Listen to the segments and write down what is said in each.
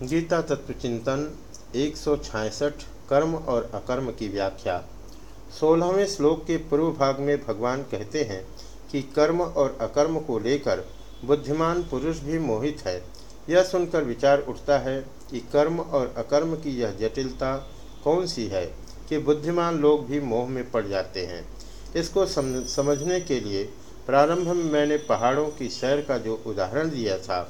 गीता तत्व चिंतन एक कर्म और अकर्म की व्याख्या। सोलहवें श्लोक के पूर्व भाग में भगवान कहते हैं कि कर्म और अकर्म को लेकर बुद्धिमान पुरुष भी मोहित है। यह सुनकर विचार उठता है कि कर्म और अकर्म की यह जटिलता कौन सी है कि बुद्धिमान लोग भी मोह में पड़ जाते हैं। इसको समझने के लिए प्रारंभ में मैंने पहाड़ों की सैर का जो उदाहरण दिया था,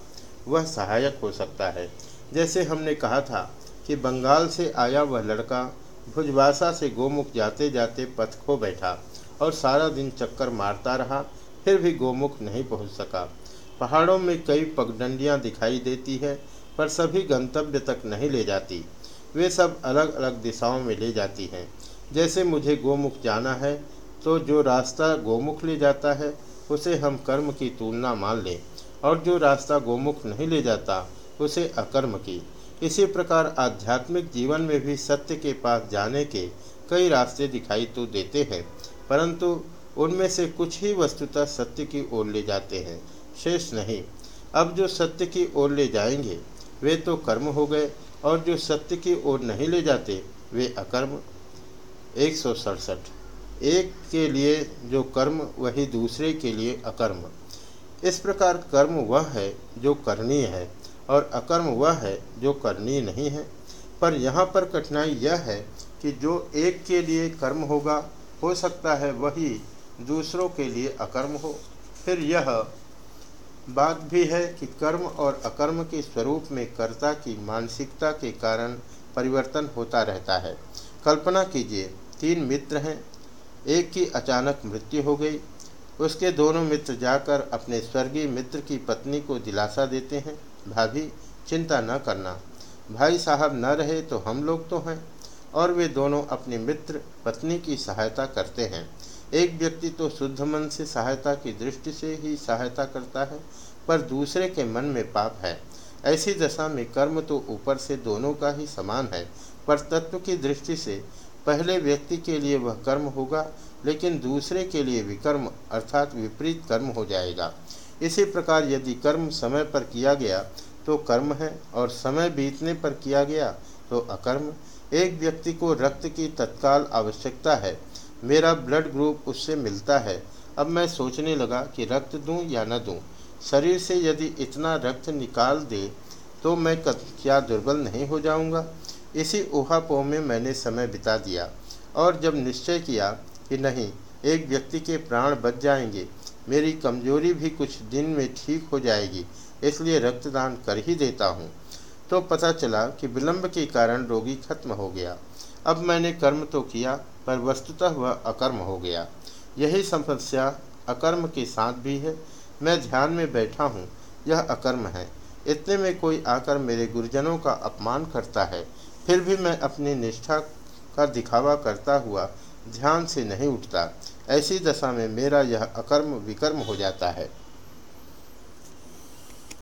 वह सहायक हो सकता है। जैसे हमने कहा था कि बंगाल से आया वह लड़का भुजवासा से गोमुख जाते जाते पथ खो बैठा और सारा दिन चक्कर मारता रहा, फिर भी गोमुख नहीं पहुँच सका। पहाड़ों में कई पगडंडियाँ दिखाई देती है, पर सभी गंतव्य तक नहीं ले जाती। वे सब अलग अलग दिशाओं में ले जाती हैं। जैसे मुझे गोमुख जाना है तो जो रास्ता गोमुख ले जाता है, उसे हम कर्म की तुलना मान लें, और जो रास्ता गोमुख नहीं ले जाता उसे अकर्म की। इसी प्रकार आध्यात्मिक जीवन में भी सत्य के पास जाने के कई रास्ते दिखाई तो देते हैं, परंतु उनमें से कुछ ही वस्तुतः सत्य की ओर ले जाते हैं, शेष नहीं। अब जो सत्य की ओर ले जाएँगे, वे तो कर्म हो गए, और जो सत्य की ओर नहीं ले जाते, वे अकर्म। एक सौ सड़सठ। एक के लिए जो कर्म, वही दूसरे के लिए अकर्म। इस प्रकार कर्म वह है जो करनीय है। और अकर्म वह है जो करनीय नहीं है। पर यहाँ पर कठिनाई यह है कि जो एक के लिए कर्म होगा, हो सकता है वही दूसरों के लिए अकर्म हो। फिर यह बात भी है कि कर्म और अकर्म के स्वरूप में कर्ता की मानसिकता के कारण परिवर्तन होता रहता है। कल्पना कीजिए, तीन मित्र हैं। एक की अचानक मृत्यु हो गई। उसके दोनों मित्र जाकर अपने स्वर्गीय मित्र की पत्नी को दिलासा देते हैं। भाभी, चिंता न करना। भाई साहब न रहे तो हम लोग तो हैं, और वे दोनों अपने मित्र, पत्नी की सहायता करते हैं। एक व्यक्ति तो शुद्ध मन से सहायता की दृष्टि से ही सहायता करता है, पर दूसरे के मन में पाप है। ऐसी दशा में कर्म तो ऊपर से दोनों का ही समान है, पर तत्व की दृष्टि से पहले व्यक्ति के लिए वह कर्म होगा, लेकिन दूसरे के लिए विकर्म, अर्थात विपरीत कर्म हो जाएगा। इसी प्रकार यदि कर्म समय पर किया गया तो कर्म है, और समय बीतने पर किया गया तो अकर्म। एक व्यक्ति को रक्त की तत्काल आवश्यकता है। मेरा ब्लड ग्रुप उससे मिलता है। अब मैं सोचने लगा कि रक्त दूँ या न दूँ। शरीर से यदि इतना रक्त निकाल दे तो मैं क्या दुर्बल नहीं हो जाऊँगा? इसी ऊहापोह में मैंने समय बिता दिया, और जब निश्चय किया कि नहीं, एक व्यक्ति के प्राण बच जाएँगे मेरी कमज़ोरी भी कुछ दिन में ठीक हो जाएगी, इसलिए रक्तदान कर ही देता हूँ। तो पता चला कि विलंब के कारण रोगी खत्म हो गया। अब मैंने कर्म तो किया, पर वस्तुतः वह अकर्म हो गया। यही समस्या अकर्म के साथ भी है। मैं ध्यान में बैठा हूँ, यह अकर्म है। इतने में कोई आकर मेरे गुरुजनों का अपमान करता है, फिर भी मैं अपनी निष्ठा का दिखावा करता हुआ ध्यान से नहीं उठता। ऐसी दशा में मेरा यह अकर्म विकर्म हो जाता है।